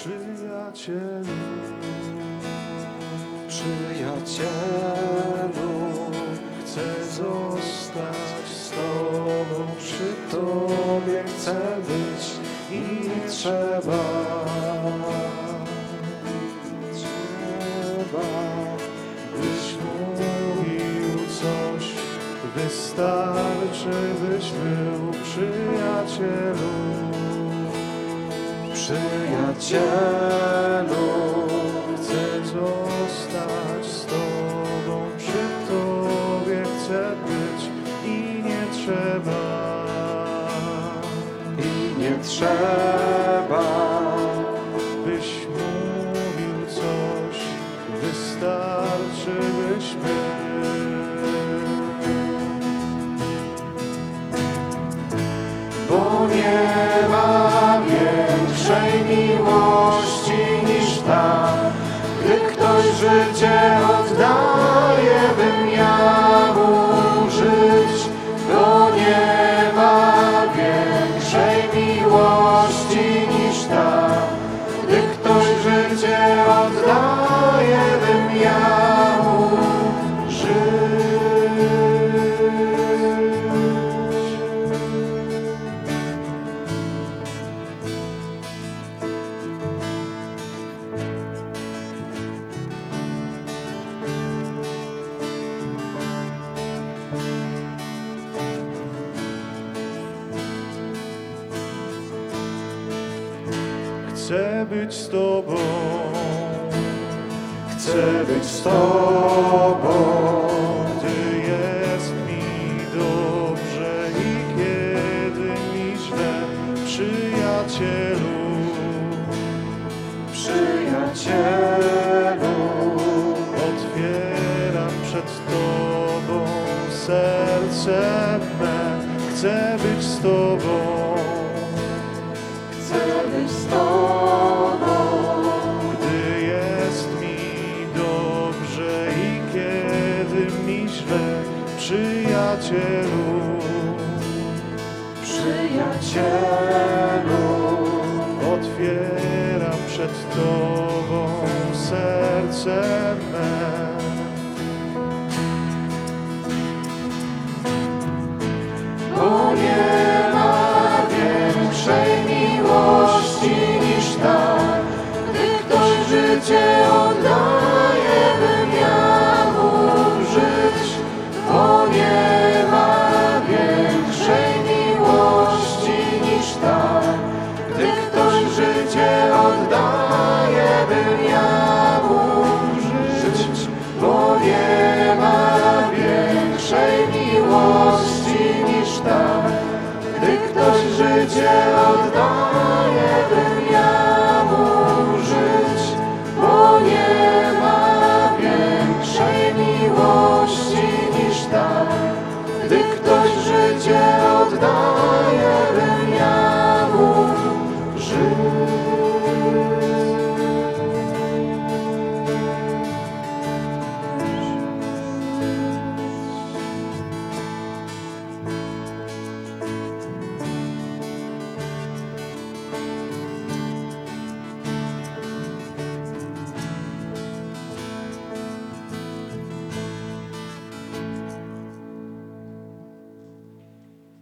przyjacielu. Przyjacielu, Chcę zostać z Tobą, przy Tobie chcę być i nie trzeba. Trzeba, byś mówił coś, wystarczy, byś był przyjacielu. Przyjacielu, Chcę zostać z Tobą, przy Tobie chcę być i nie trzeba. i nie trzeba, Byś mówił coś, wystarczy byś Bo Chcę być z Tobą, chcę być z Tobą, gdy jest mi dobrze i kiedy mi źle, przyjacielu, przyjacielu, otwieram przed Tobą serce me, chcę być z Tobą. chcę być z Tobą, przyjacielu, przyjacielu, otwieram przed Tobą serce Życie oddaję, bym ja mógł żyć, bo nie ma większej miłości niż ta, gdy ktoś życie oddaje, bym ja mógł żyć, bo nie ma większej miłości niż ta, gdy ktoś życie oddaje.